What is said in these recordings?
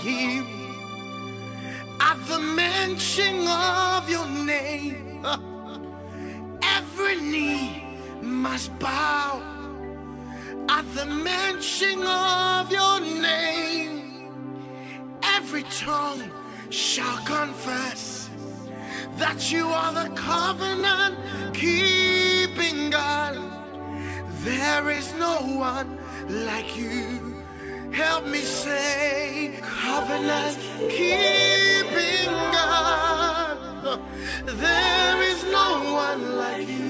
Elohim. At the mention of your name, every knee must bow. At the mention of your name, every tongue shall confess that you are the covenant keeping God. There is no one like you. Help me say, covenant keeping God. There is no one like you.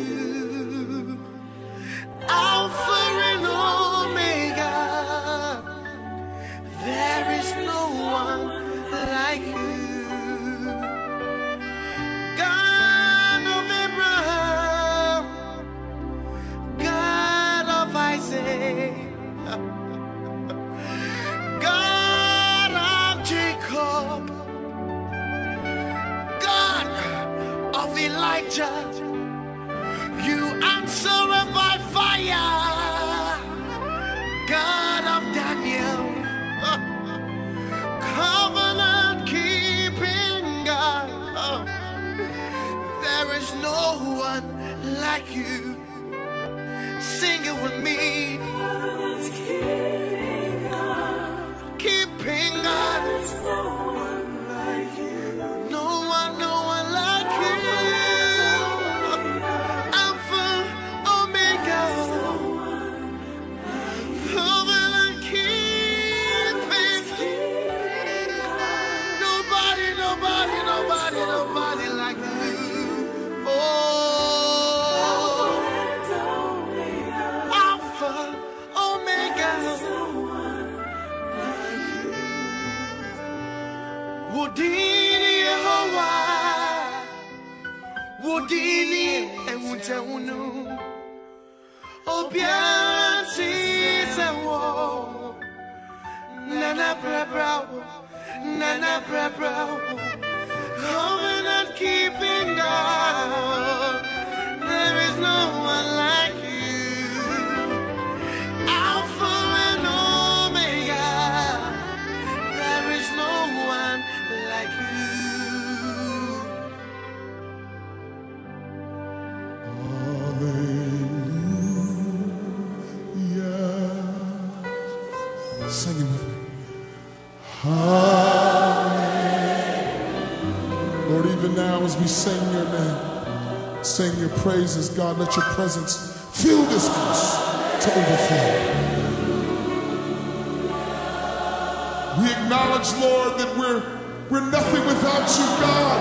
You. Nana we sing your name, sing your praises, God, let your presence fill this house to overflow. We acknowledge, Lord, that we're, we're nothing without you, God.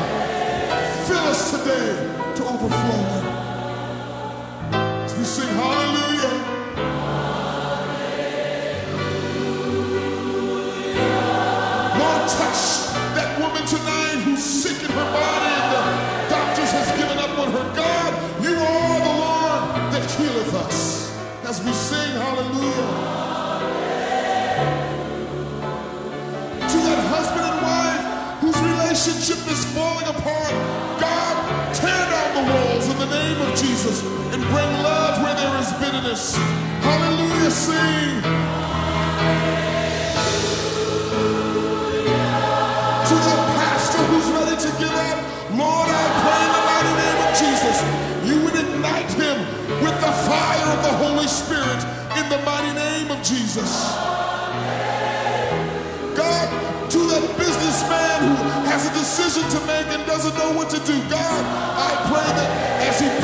Fill us today to overflow. As we sing hallelujah. Lord, touch Jesus and bring love where there is bitterness. Hallelujah, sing. to that pastor who's ready to give up. Lord, I pray in the mighty name of Jesus, you would ignite him with the fire of the Holy Spirit in the mighty name of Jesus. God, to that businessman who has a decision to make and doesn't know what to do, God, I pray that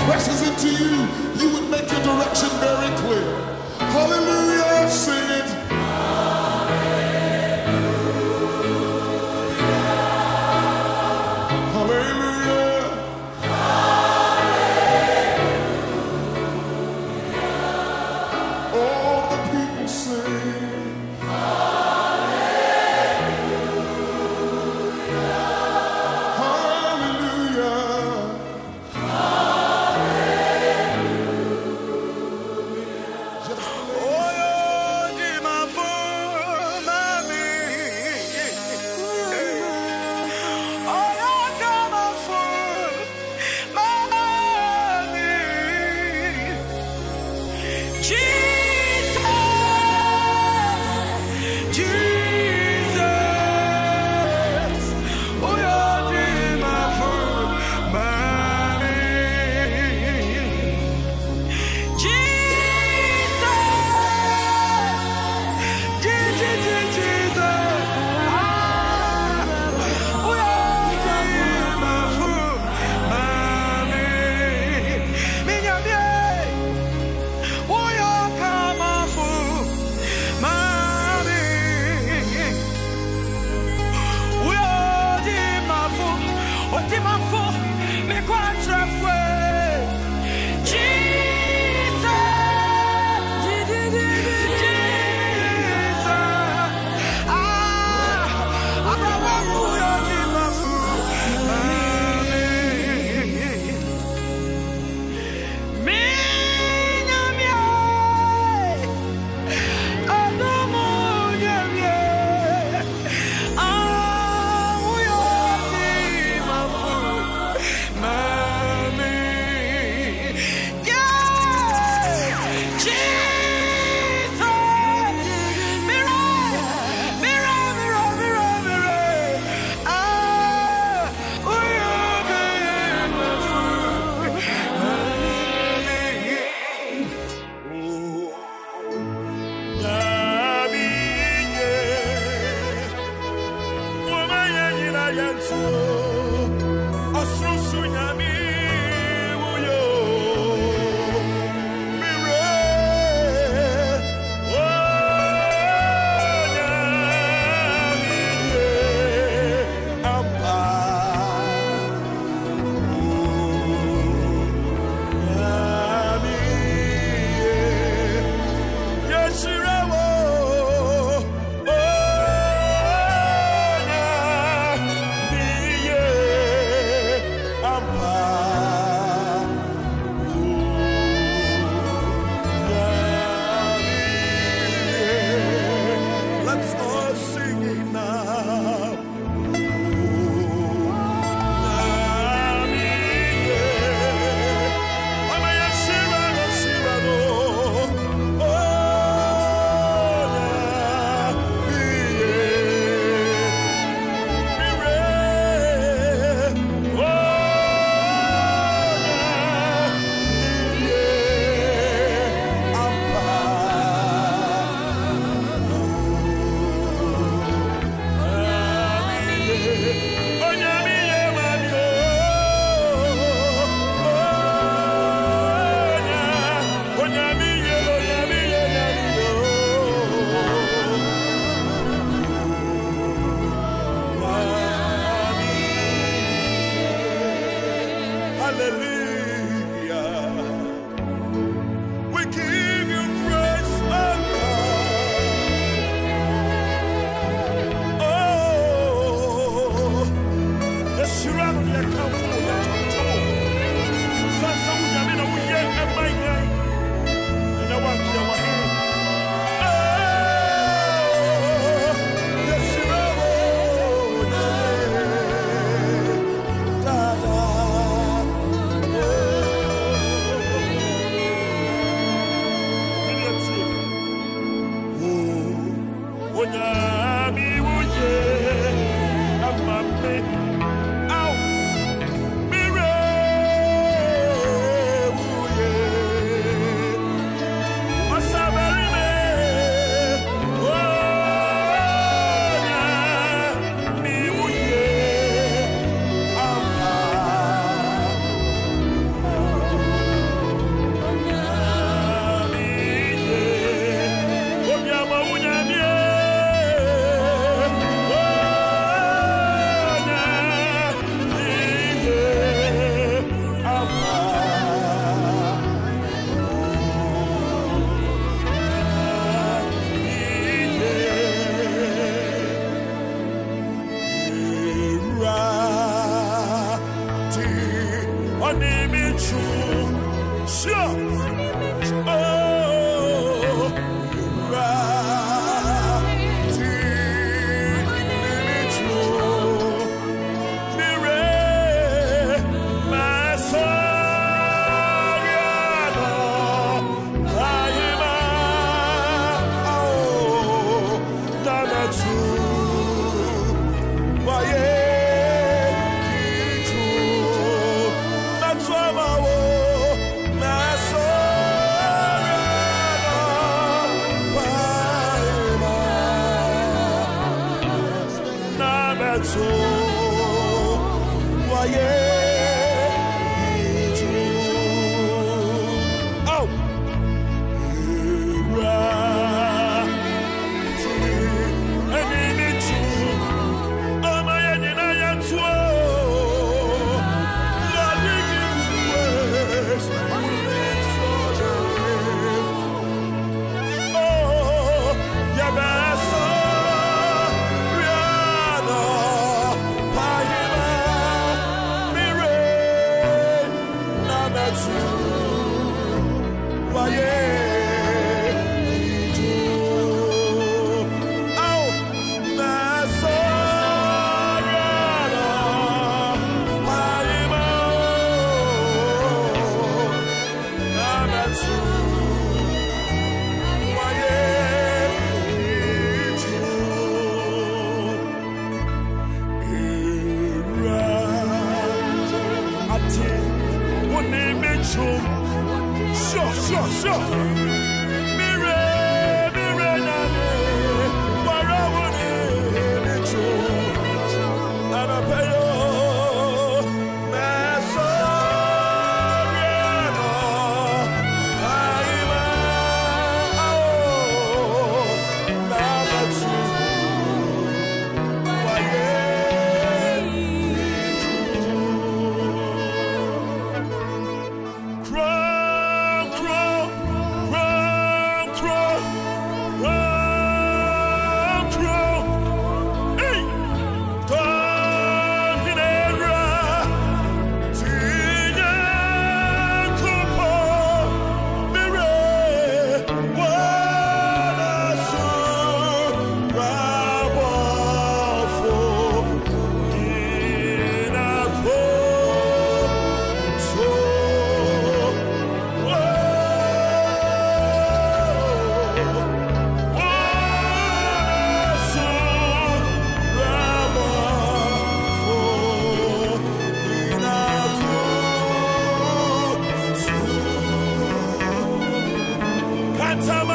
presses into you, you would make your direction very clear. Hallelujah, sing it. time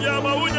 Odiama unyamie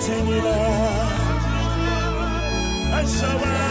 Atinina Ashawa Mami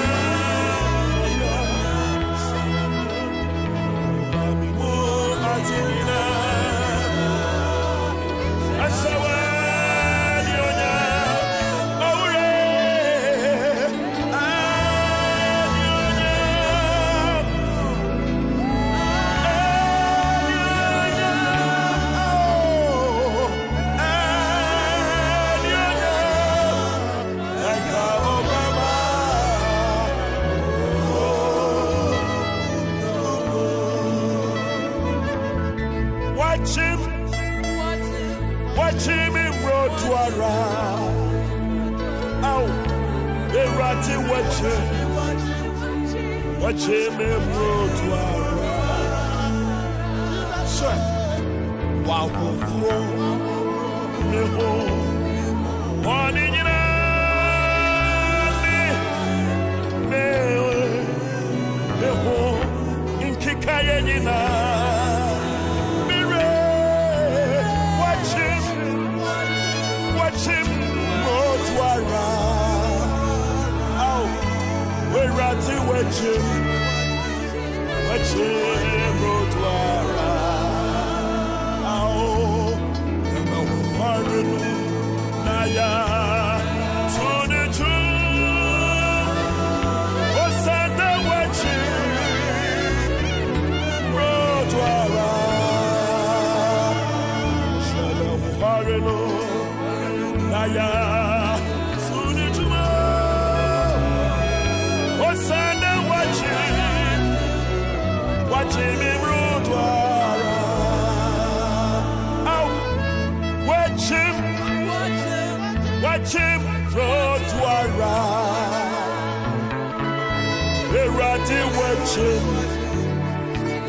Oti wachim,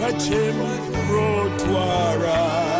wachim rotwara.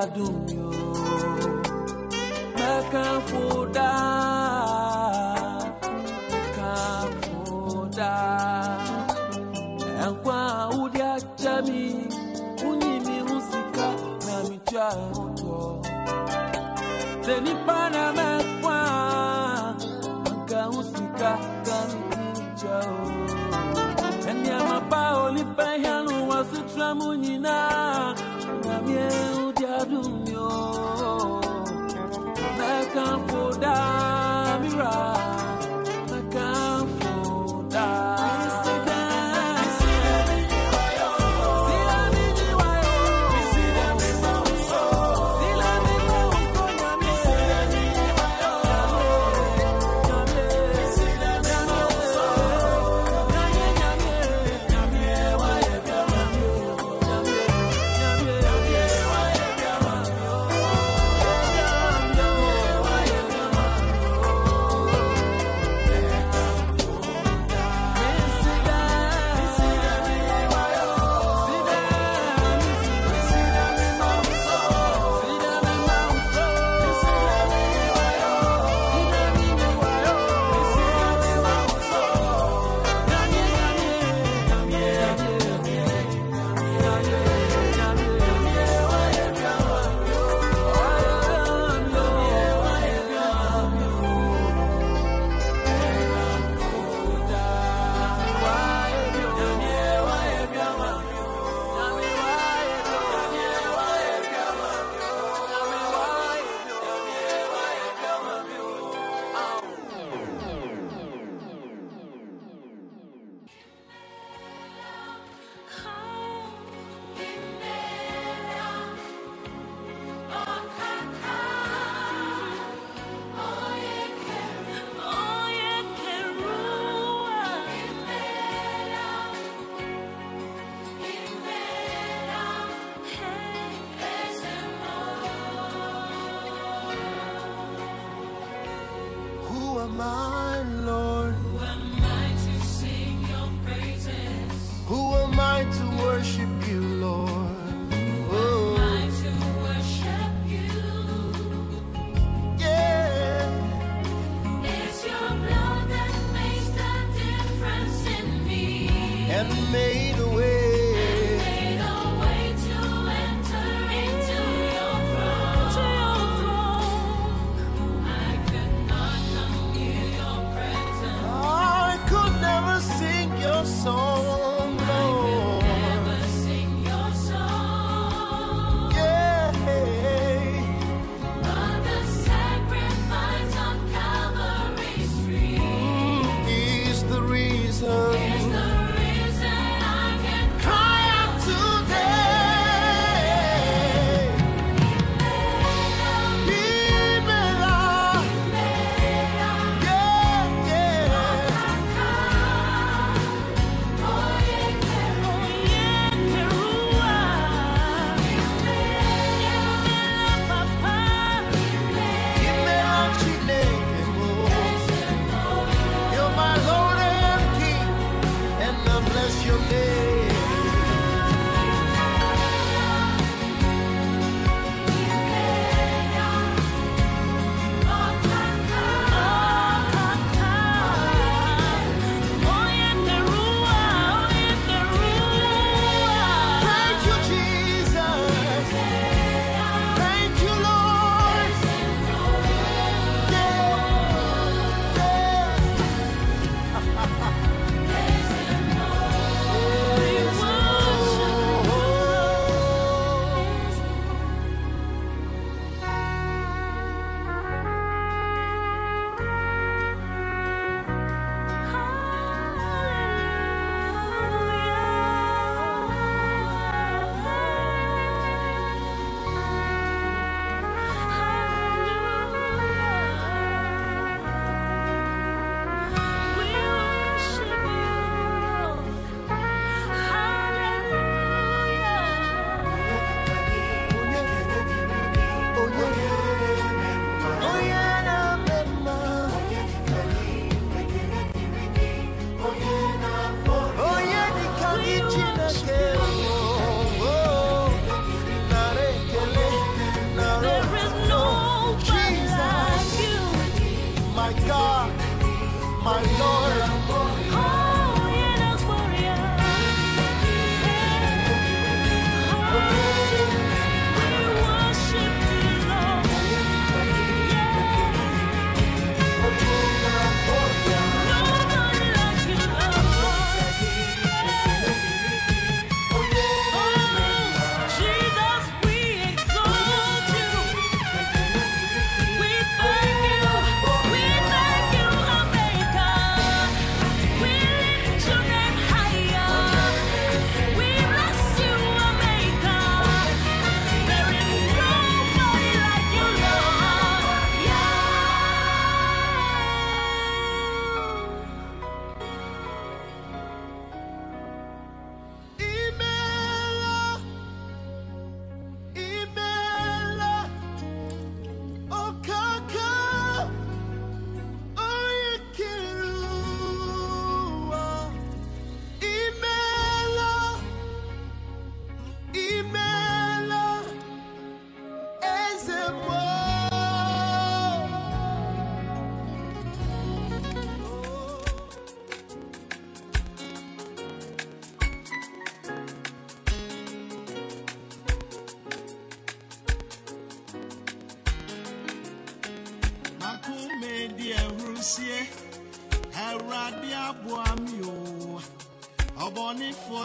wode adom me o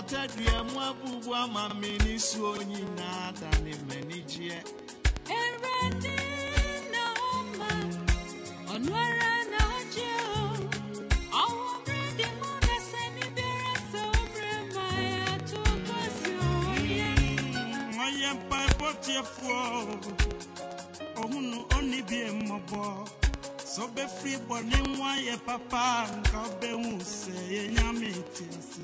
ọtẹdùẹ mú abúgbó àmàmì níṣu oyin náà tani mẹni jíẹ. ẹrẹ ní náà mà ọ̀nù ara náà jẹ́ o ọ̀hún bírídì mú lẹ́sẹ̀ níbẹ̀rẹ̀ sọ bẹ̀rẹ̀ mà ẹ̀ tó bá sí òye. wọ́n yẹ pa ẹ̀bọ́ tiẹ̀ fún ọ òun nù ó níbi ẹ̀ mọ̀ bọ́ sọ́bẹ̀ fìbọ̀ ní wọ́n yẹ pápá nǹkan bẹ́ẹ̀ ń sẹ̀ yẹ nyàmì tìǹsì.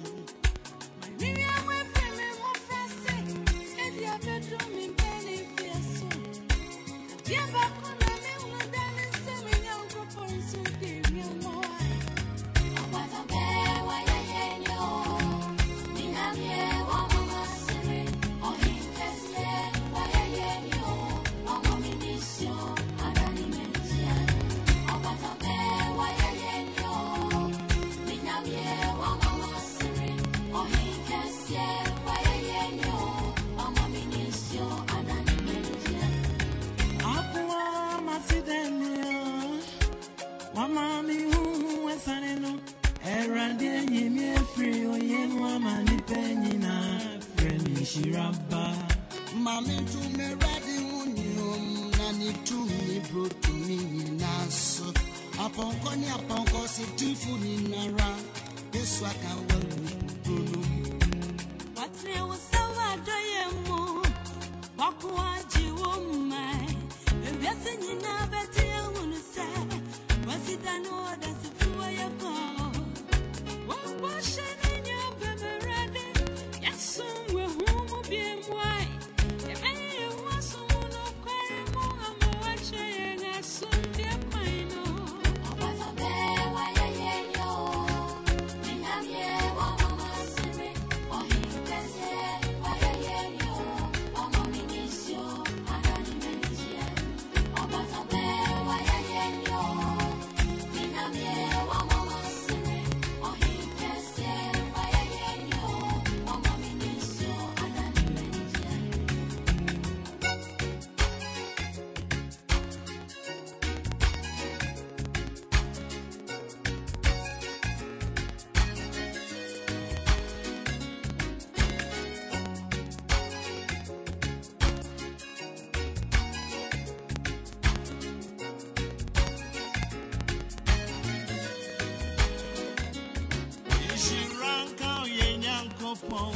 ló pọn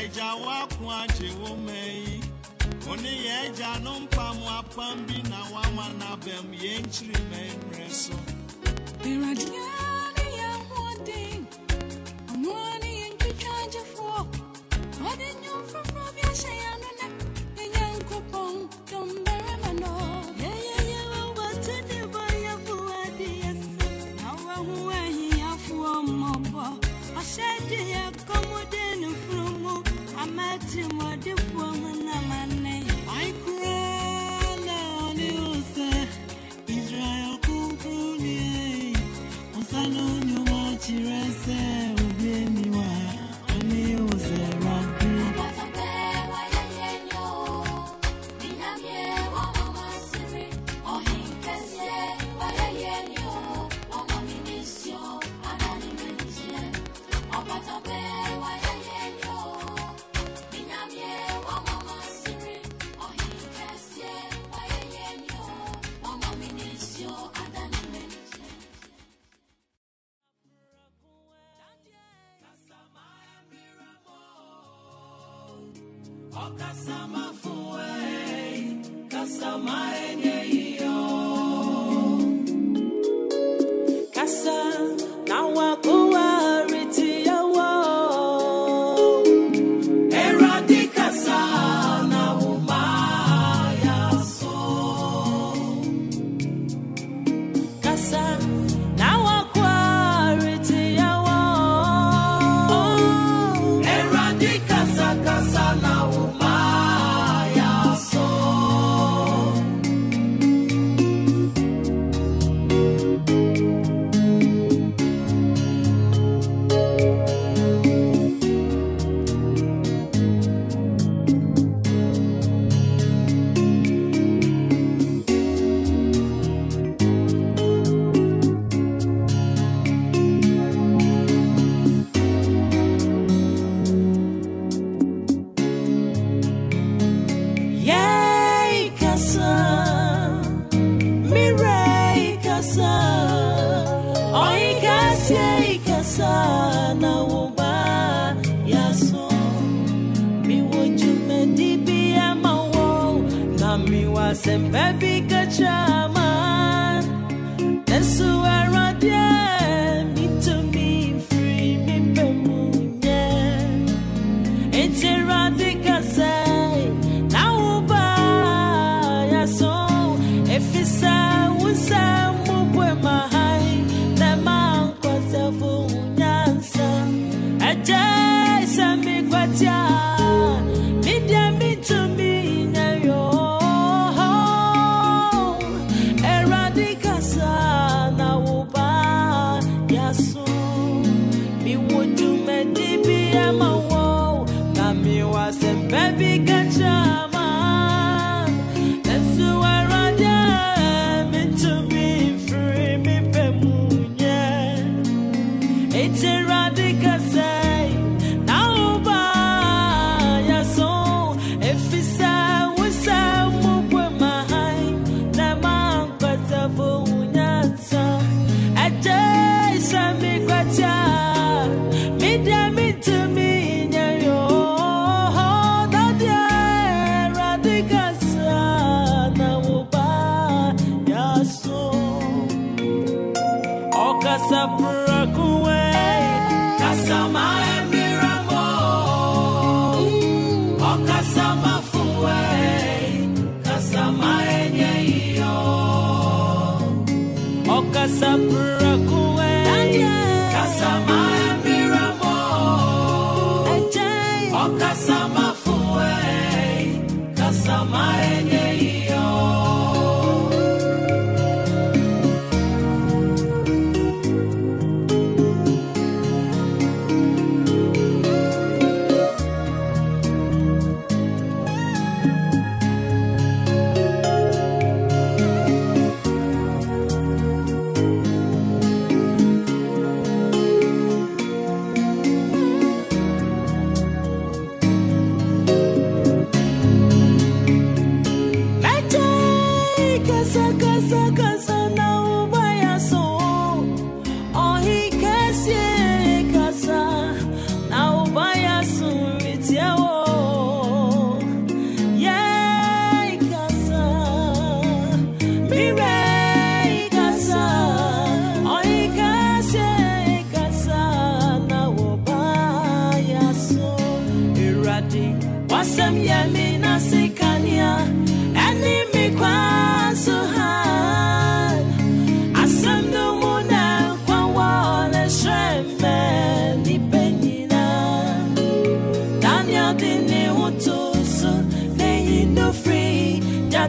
ẹja wa kun àjẹwò mẹ́yìn oníyẹ ẹja ló ń pamọ́ apá ń bí náà wà wọn yẹn ń tìrì mẹ́rin rẹ sọ. ẹ̀rọ adìyẹ. supper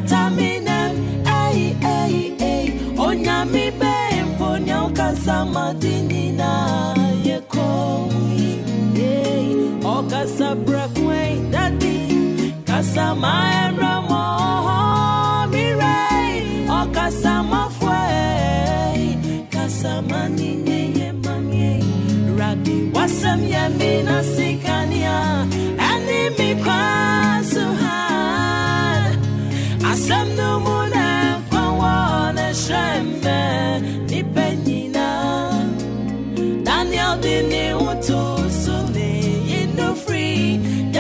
taminem ei ei ei onyami bempo nyakasama na yeko ei okasa brakwe dadi kasama emramo mirei okasama fwe kasama nine yemamie rabi wasem yemina sikania.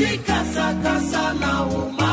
katika sakasa la umma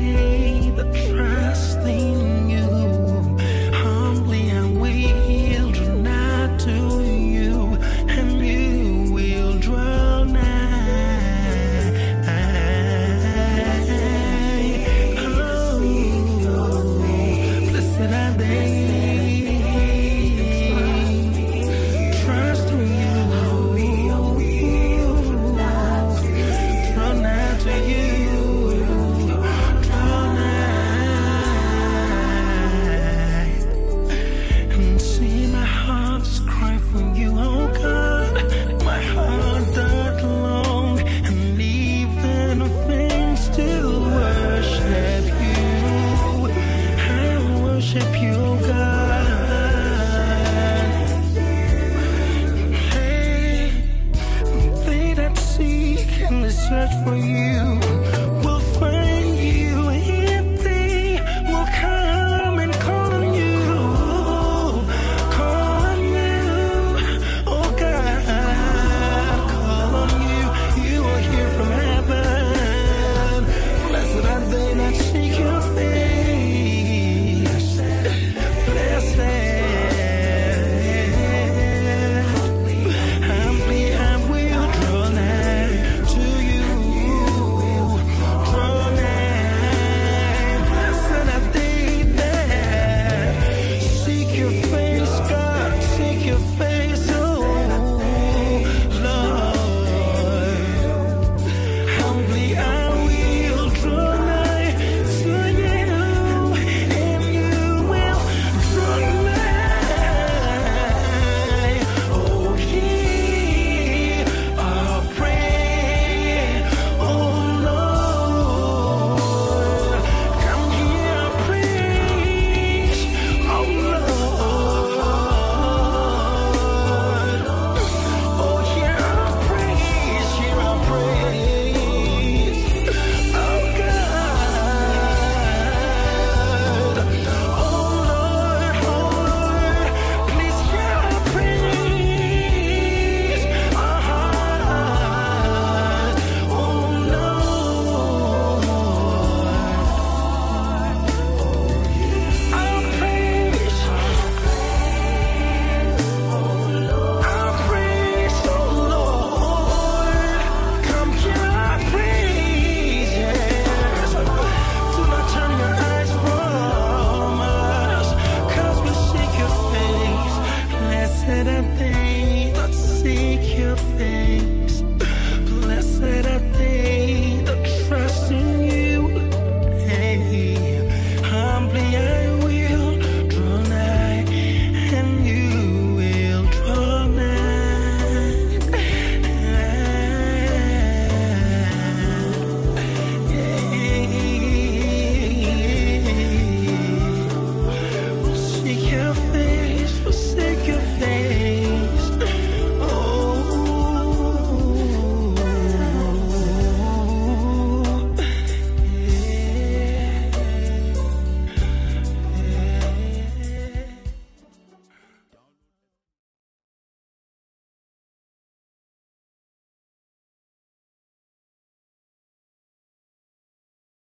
They that